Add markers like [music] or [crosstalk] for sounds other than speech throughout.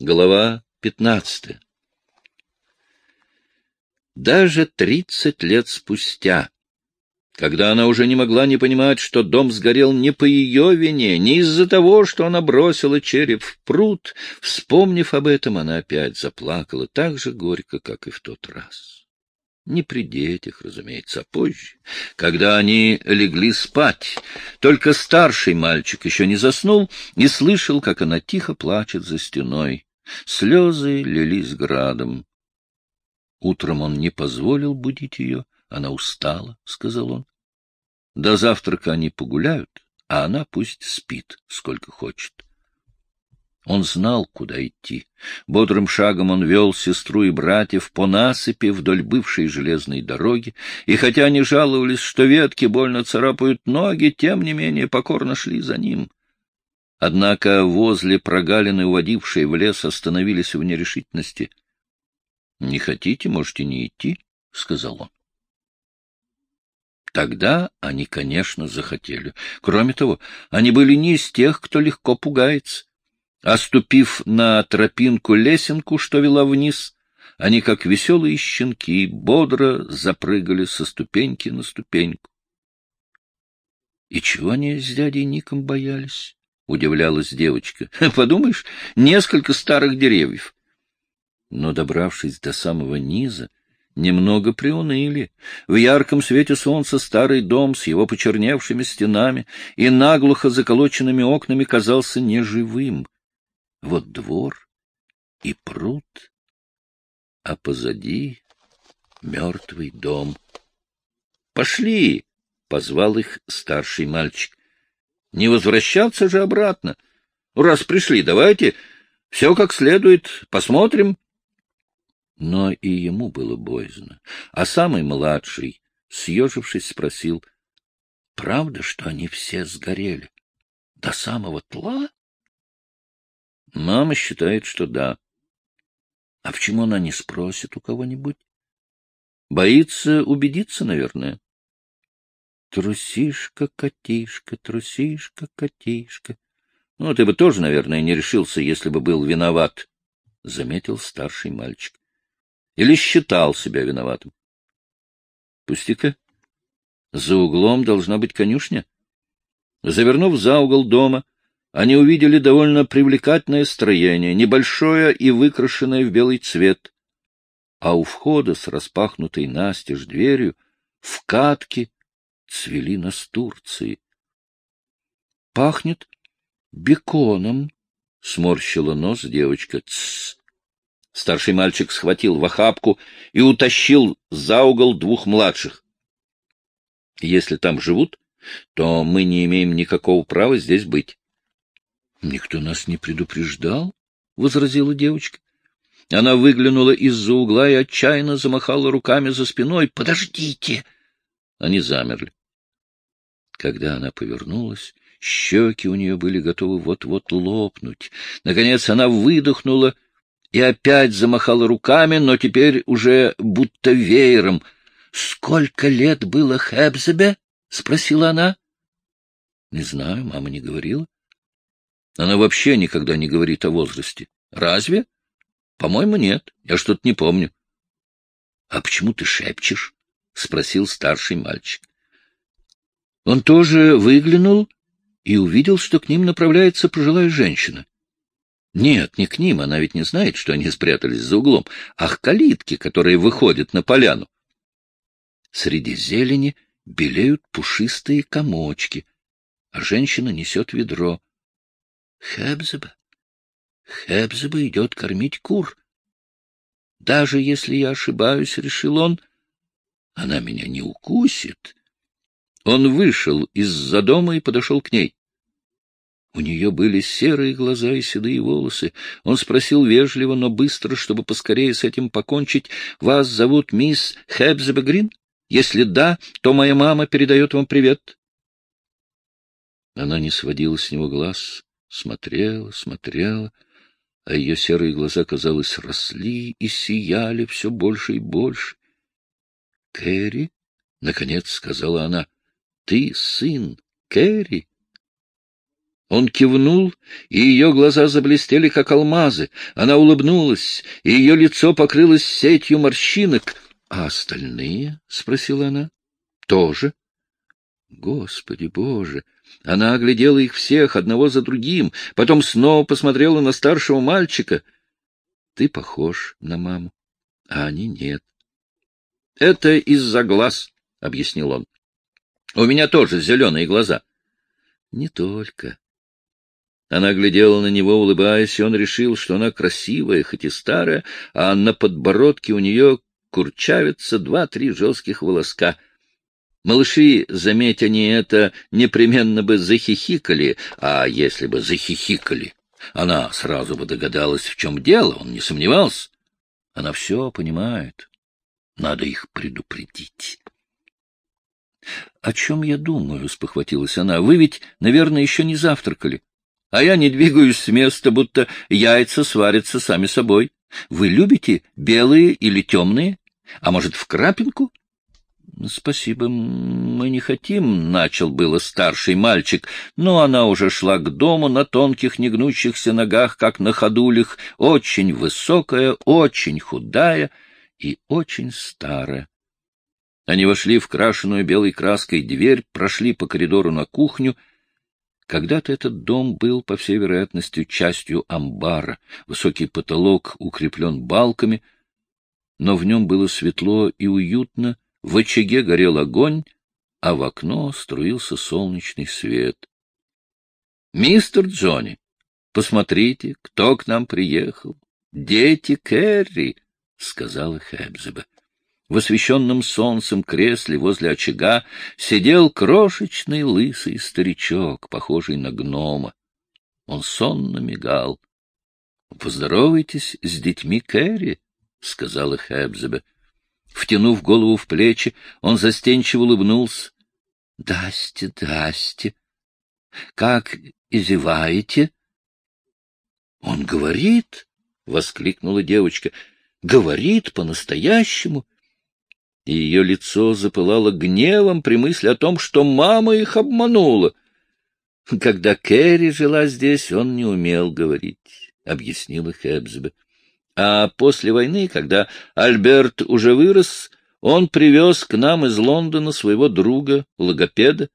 Глава пятнадцатая. Даже тридцать лет спустя, когда она уже не могла не понимать, что дом сгорел не по ее вине, не из-за того, что она бросила череп в пруд, вспомнив об этом, она опять заплакала так же горько, как и в тот раз. Не при детях, разумеется, а позже, когда они легли спать. Только старший мальчик еще не заснул и слышал, как она тихо плачет за стеной. Слезы лились градом. Утром он не позволил будить ее. Она устала, — сказал он. До завтрака они погуляют, а она пусть спит, сколько хочет. Он знал, куда идти. Бодрым шагом он вел сестру и братьев по насыпи вдоль бывшей железной дороги, и хотя они жаловались, что ветки больно царапают ноги, тем не менее покорно шли за ним. Однако возле прогалины, уводившей в лес, остановились в нерешительности. — Не хотите, можете не идти, — сказал он. Тогда они, конечно, захотели. Кроме того, они были не из тех, кто легко пугается. Оступив на тропинку-лесенку, что вела вниз, они, как веселые щенки, бодро запрыгали со ступеньки на ступеньку. И чего они с дядей Ником боялись? — удивлялась девочка. — Подумаешь, несколько старых деревьев. Но, добравшись до самого низа, немного приуныли. В ярком свете солнца старый дом с его почерневшими стенами и наглухо заколоченными окнами казался неживым. Вот двор и пруд, а позади мертвый дом. — Пошли! — позвал их старший мальчик. Не возвращаться же обратно. Раз пришли, давайте все как следует посмотрим. Но и ему было боязно. А самый младший, съежившись, спросил, — Правда, что они все сгорели? До самого тла? Мама считает, что да. А почему она не спросит у кого-нибудь? Боится убедиться, наверное. Трусишка, котишка, трусишка, котишка. Ну, ты бы тоже, наверное, не решился, если бы был виноват, — заметил старший мальчик. Или считал себя виноватым. Пустика. За углом должна быть конюшня. Завернув за угол дома, они увидели довольно привлекательное строение, небольшое и выкрашенное в белый цвет. А у входа с распахнутой настежь дверью в катке цвели настурции. — Пахнет беконом, — сморщила нос девочка. — Тссс! Старший мальчик схватил в охапку и утащил за угол двух младших. — Если там живут, то мы не имеем никакого права здесь быть. — Никто нас не предупреждал, — возразила девочка. Она выглянула из-за угла и отчаянно замахала руками за спиной. — Подождите! Они замерли. Когда она повернулась, щеки у нее были готовы вот-вот лопнуть. Наконец она выдохнула и опять замахала руками, но теперь уже будто веером. — Сколько лет было Хэбзебе? — спросила она. — Не знаю, мама не говорила. Она вообще никогда не говорит о возрасте. Разве? По-моему, нет. Я что-то не помню. — А почему ты шепчешь? — спросил старший мальчик. Он тоже выглянул и увидел, что к ним направляется пожилая женщина. Нет, не к ним, она ведь не знает, что они спрятались за углом, а к калитке, которая выходит на поляну. Среди зелени белеют пушистые комочки, а женщина несет ведро. Хебзеба, Хебзеба идет кормить кур. Даже если я ошибаюсь, — решил он, — она меня не укусит, он вышел из-за дома и подошел к ней. У нее были серые глаза и седые волосы. Он спросил вежливо, но быстро, чтобы поскорее с этим покончить, «Вас зовут мисс Хэбзебегрин? Если да, то моя мама передает вам привет». Она не сводила с него глаз, смотрела, смотрела, а ее серые глаза, казалось, росли и сияли все больше и больше. — Кэрри? — наконец сказала она. — ты сын Кэрри? Он кивнул, и ее глаза заблестели, как алмазы. Она улыбнулась, и ее лицо покрылось сетью морщинок. — А остальные? — спросила она. — Тоже. Господи Боже! Она оглядела их всех, одного за другим, потом снова посмотрела на старшего мальчика. — Ты похож на маму, а они нет. — Это из-за глаз, — объяснил он. — У меня тоже зеленые глаза. — Не только. Она глядела на него, улыбаясь, и он решил, что она красивая, хоть и старая, а на подбородке у нее курчавятся два-три жестких волоска. Малыши, заметь они это, непременно бы захихикали, а если бы захихикали, она сразу бы догадалась, в чем дело, он не сомневался. Она все понимает. Надо их предупредить. — О чем я думаю? — спохватилась она. — Вы ведь, наверное, еще не завтракали а я не двигаюсь с места, будто яйца сварятся сами собой. Вы любите белые или темные? А может, в крапинку? — Спасибо, мы не хотим, — начал было старший мальчик, но она уже шла к дому на тонких негнущихся ногах, как на ходулях, очень высокая, очень худая и очень старая. Они вошли в крашеную белой краской дверь, прошли по коридору на кухню — когда-то этот дом был, по всей вероятности, частью амбара, высокий потолок укреплен балками, но в нем было светло и уютно, в очаге горел огонь, а в окно струился солнечный свет. — Мистер Джонни, посмотрите, кто к нам приехал. — Дети Кэрри, — сказала Хэбзеба. В освещенном солнцем кресле возле очага сидел крошечный лысый старичок, похожий на гнома. Он сонно мигал. — Поздоровайтесь с детьми Кэрри, — сказала Хэбзебе. Втянув голову в плечи, он застенчиво улыбнулся. — Дасте, дасте. Как изеваете? — Он говорит, — воскликнула девочка, — говорит по-настоящему и ее лицо запылало гневом при мысли о том, что мама их обманула. Когда Кэрри жила здесь, он не умел говорить, — объяснила Хэбсбе. А после войны, когда Альберт уже вырос, он привез к нам из Лондона своего друга, логопеда.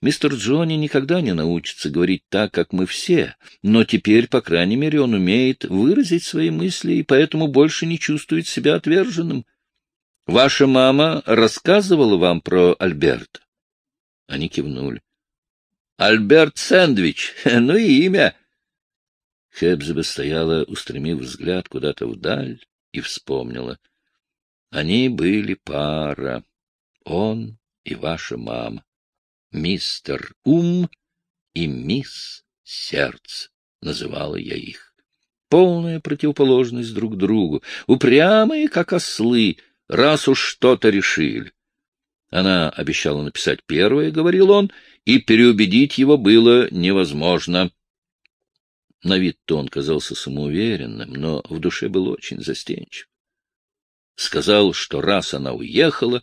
Мистер Джонни никогда не научится говорить так, как мы все, но теперь, по крайней мере, он умеет выразить свои мысли и поэтому больше не чувствует себя отверженным. Ваша мама рассказывала вам про Альберта? Они кивнули. Альберт Сэндвич, [laughs] ну и имя. Хебзеба стояла, устремив взгляд куда-то вдаль, и вспомнила. Они были пара, он и ваша мама, мистер Ум и мисс Сердце, называла я их. Полная противоположность друг другу, упрямые, как ослы, раз уж что-то решили. Она обещала написать первое, — говорил он, — и переубедить его было невозможно. На вид-то казался самоуверенным, но в душе был очень застенчив. Сказал, что раз она уехала,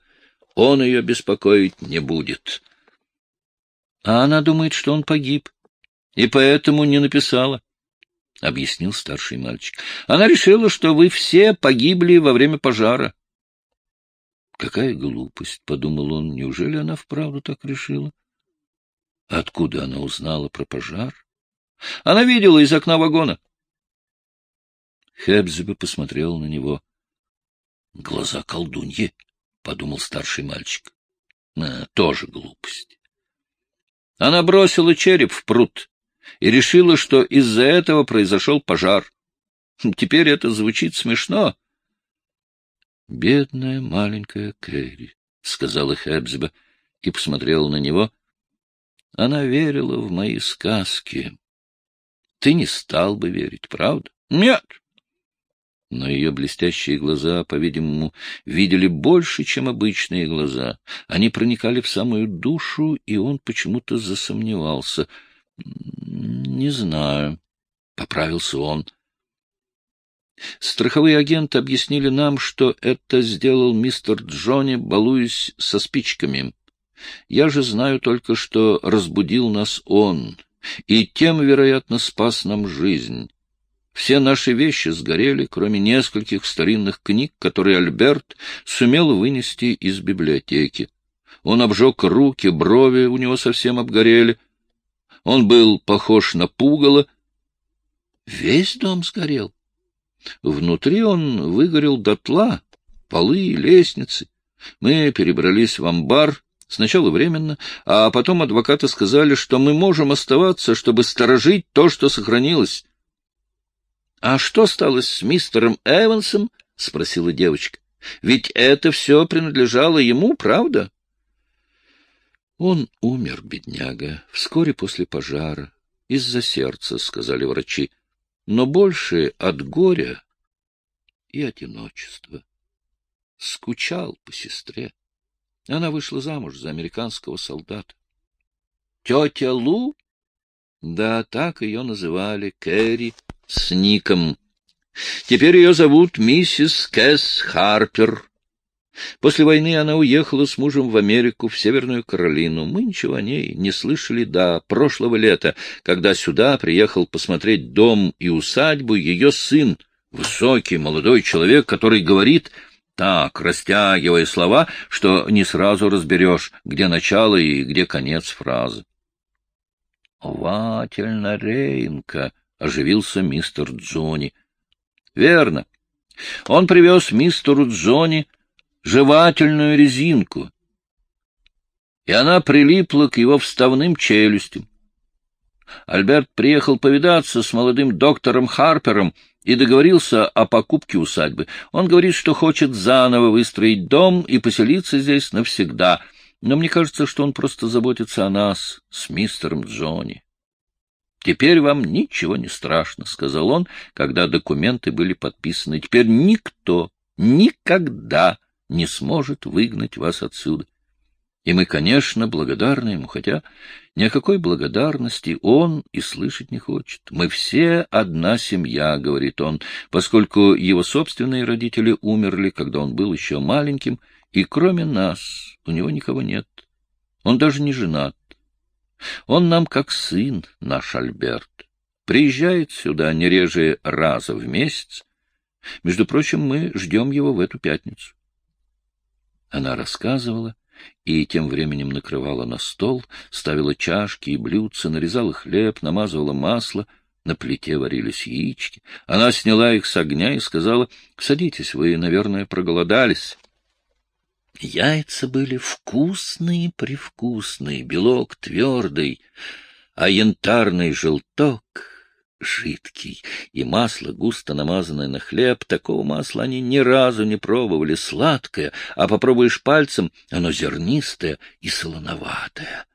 он ее беспокоить не будет. А она думает, что он погиб, и поэтому не написала. — объяснил старший мальчик. — Она решила, что вы все погибли во время пожара. Какая глупость, — подумал он, — неужели она вправду так решила? Откуда она узнала про пожар? Она видела из окна вагона. Хебзебе посмотрел на него. — Глаза колдуньи, — подумал старший мальчик. А, — Тоже глупость. Она бросила череп в пруд и решила, что из-за этого произошел пожар. Теперь это звучит смешно, Бедная маленькая Кэрри, — сказала Хэбсба и посмотрела на него. Она верила в мои сказки. Ты не стал бы верить, правда? Нет. Но ее блестящие глаза, по-видимому, видели больше, чем обычные глаза. Они проникали в самую душу, и он почему-то засомневался. — Не знаю, — поправился он. Страховые агенты объяснили нам, что это сделал мистер Джонни, балуясь со спичками. Я же знаю только, что разбудил нас он, и тем, вероятно, спас нам жизнь. Все наши вещи сгорели, кроме нескольких старинных книг, которые Альберт сумел вынести из библиотеки. Он обжег руки, брови у него совсем обгорели. Он был похож на пугало. Весь дом сгорел. Внутри он выгорел дотла, полы, лестницы. Мы перебрались в амбар, сначала временно, а потом адвокаты сказали, что мы можем оставаться, чтобы сторожить то, что сохранилось. — А что стало с мистером Эвансом? — спросила девочка. — Ведь это все принадлежало ему, правда? Он умер, бедняга, вскоре после пожара, из-за сердца, — сказали врачи, — но больше от горя и одиночества. Скучал по сестре. Она вышла замуж за американского солдата. Тетя Лу? Да, так ее называли, Кэрри с ником. Теперь ее зовут миссис Кэс Харпер. После войны она уехала с мужем в Америку, в Северную Каролину. Мы ничего о ней не слышали до прошлого лета, когда сюда приехал посмотреть дом и усадьбу ее сын, высокий молодой человек, который говорит так, растягивая слова, что не сразу разберешь, где начало и где конец фразы. «Вательна Рейнка», — оживился мистер Джонни. «Верно. Он привез мистеру Джонни жевательную резинку, и она прилипла к его вставным челюстям. Альберт приехал повидаться с молодым доктором Харпером и договорился о покупке усадьбы. Он говорит, что хочет заново выстроить дом и поселиться здесь навсегда, но мне кажется, что он просто заботится о нас с мистером Джонни. «Теперь вам ничего не страшно», — сказал он, когда документы были подписаны. «Теперь никто никогда не сможет выгнать вас отсюда. И мы, конечно, благодарны ему, хотя ни о какой благодарности он и слышать не хочет. Мы все одна семья, — говорит он, поскольку его собственные родители умерли, когда он был еще маленьким, и кроме нас у него никого нет. Он даже не женат. Он нам как сын, наш Альберт. Приезжает сюда не реже раза в месяц. Между прочим, мы ждем его в эту пятницу. Она рассказывала и тем временем накрывала на стол, ставила чашки и блюдца, нарезала хлеб, намазывала масло, на плите варились яички. Она сняла их с огня и сказала, — Садитесь, вы, наверное, проголодались. Яйца были вкусные-привкусные, белок твердый, а янтарный желток жидкий, и масло, густо намазанное на хлеб, такого масла они ни разу не пробовали, сладкое, а попробуешь пальцем, оно зернистое и солоноватое.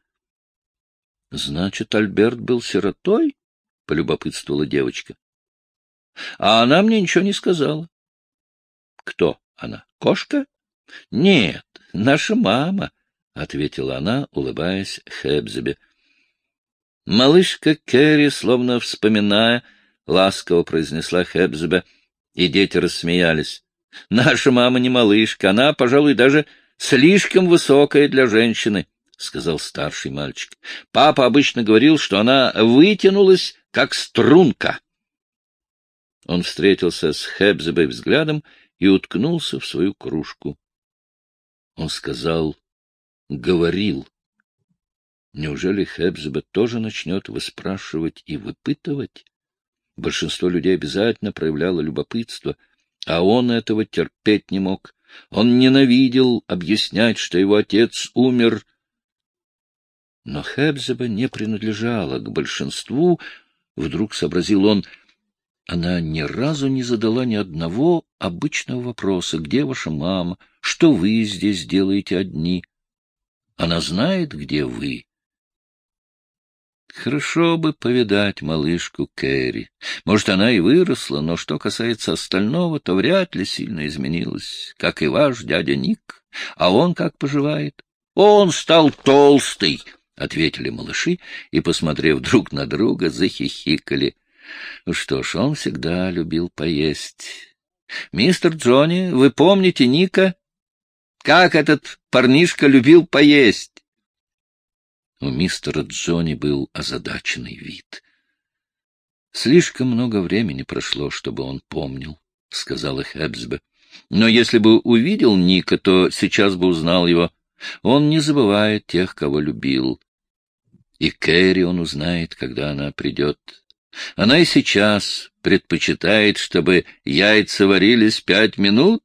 — Значит, Альберт был сиротой? — полюбопытствовала девочка. — А она мне ничего не сказала. — Кто она? Кошка? — Нет, наша мама, — ответила она, улыбаясь Хебзебе. Малышка Кэрри, словно вспоминая, ласково произнесла Хебзебе, и дети рассмеялись. «Наша мама не малышка, она, пожалуй, даже слишком высокая для женщины», — сказал старший мальчик. «Папа обычно говорил, что она вытянулась, как струнка». Он встретился с Хебзебой взглядом и уткнулся в свою кружку. Он сказал «говорил». Неужели Хебзеба тоже начнет выспрашивать и выпытывать? Большинство людей обязательно проявляло любопытство, а он этого терпеть не мог. Он ненавидел объяснять, что его отец умер. Но Хебзеба не принадлежала к большинству, вдруг сообразил он. Она ни разу не задала ни одного обычного вопроса. Где ваша мама? Что вы здесь делаете одни? Она знает, где вы. Хорошо бы повидать малышку Кэрри. Может, она и выросла, но что касается остального, то вряд ли сильно изменилась, как и ваш дядя Ник. А он как поживает? Он стал толстый, — ответили малыши и, посмотрев друг на друга, захихикали. Что ж, он всегда любил поесть. — Мистер Джонни, вы помните Ника? Как этот парнишка любил поесть? У мистера Джонни был озадаченный вид. Слишком много времени прошло, чтобы он помнил, — сказала Хэбсбе. Но если бы увидел Ника, то сейчас бы узнал его. Он не забывает тех, кого любил. И Кэрри он узнает, когда она придет. Она и сейчас предпочитает, чтобы яйца варились пять минут.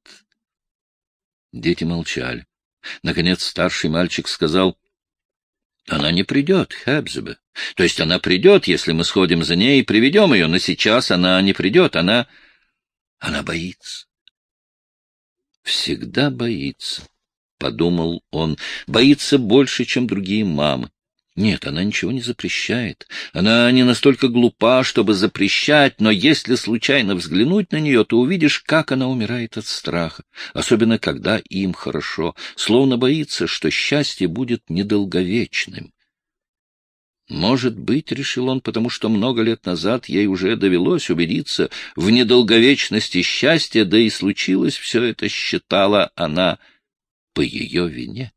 Дети молчали. Наконец старший мальчик сказал, — Она не придет, Хэбзебе. То есть она придет, если мы сходим за ней и приведем ее, но сейчас она не придет, она... Она боится. Всегда боится, — подумал он, — боится больше, чем другие мамы. Нет, она ничего не запрещает. Она не настолько глупа, чтобы запрещать, но если случайно взглянуть на нее, то увидишь, как она умирает от страха, особенно когда им хорошо, словно боится, что счастье будет недолговечным. Может быть, — решил он, потому что много лет назад ей уже довелось убедиться в недолговечности счастья, да и случилось все это, считала она, по ее вине.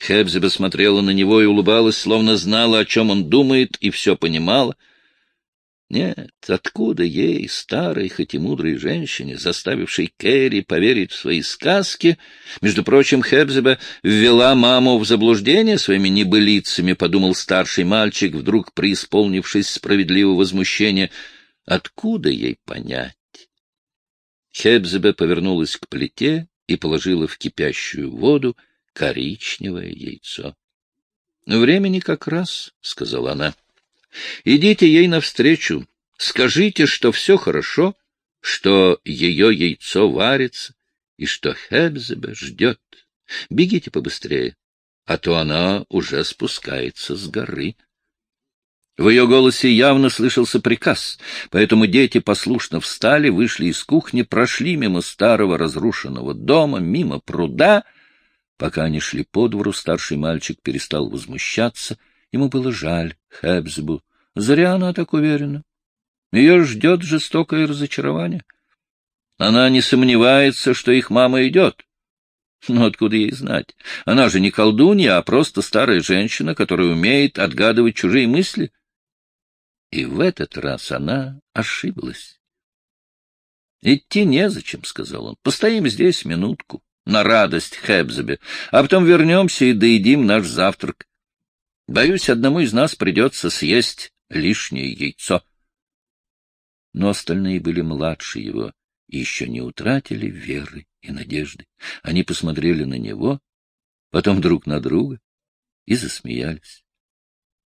Хэбзеба смотрела на него и улыбалась, словно знала, о чем он думает, и все понимала. Нет, откуда ей, старой, хоть и мудрой женщине, заставившей Кэрри поверить в свои сказки? Между прочим, Хебзеба ввела маму в заблуждение своими небылицами, подумал старший мальчик, вдруг преисполнившись справедливого возмущения. Откуда ей понять? Хебзеба повернулась к плите и положила в кипящую воду коричневое яйцо. — Времени как раз, — сказала она. — Идите ей навстречу, скажите, что все хорошо, что ее яйцо варится и что Хебзебе ждет. Бегите побыстрее, а то она уже спускается с горы. В ее голосе явно слышался приказ, поэтому дети послушно встали, вышли из кухни, прошли мимо старого разрушенного дома, мимо пруда Пока они шли по двору, старший мальчик перестал возмущаться. Ему было жаль Хэбсбу. Зря она так уверена. Ее ждет жестокое разочарование. Она не сомневается, что их мама идет. Но откуда ей знать? Она же не колдунья, а просто старая женщина, которая умеет отгадывать чужие мысли. И в этот раз она ошиблась. — Идти незачем, — сказал он. — Постоим здесь минутку на радость Хэбзебе, а потом вернемся и доедим наш завтрак. Боюсь, одному из нас придется съесть лишнее яйцо. Но остальные были младше его и еще не утратили веры и надежды. Они посмотрели на него, потом друг на друга и засмеялись.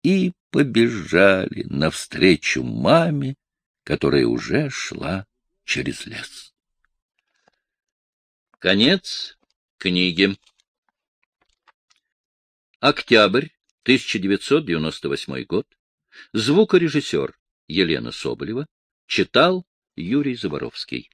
И побежали навстречу маме, которая уже шла через лес. Конец книги. Октябрь 1998 год. Звукорежиссер Елена Соболева читал Юрий Заборовский.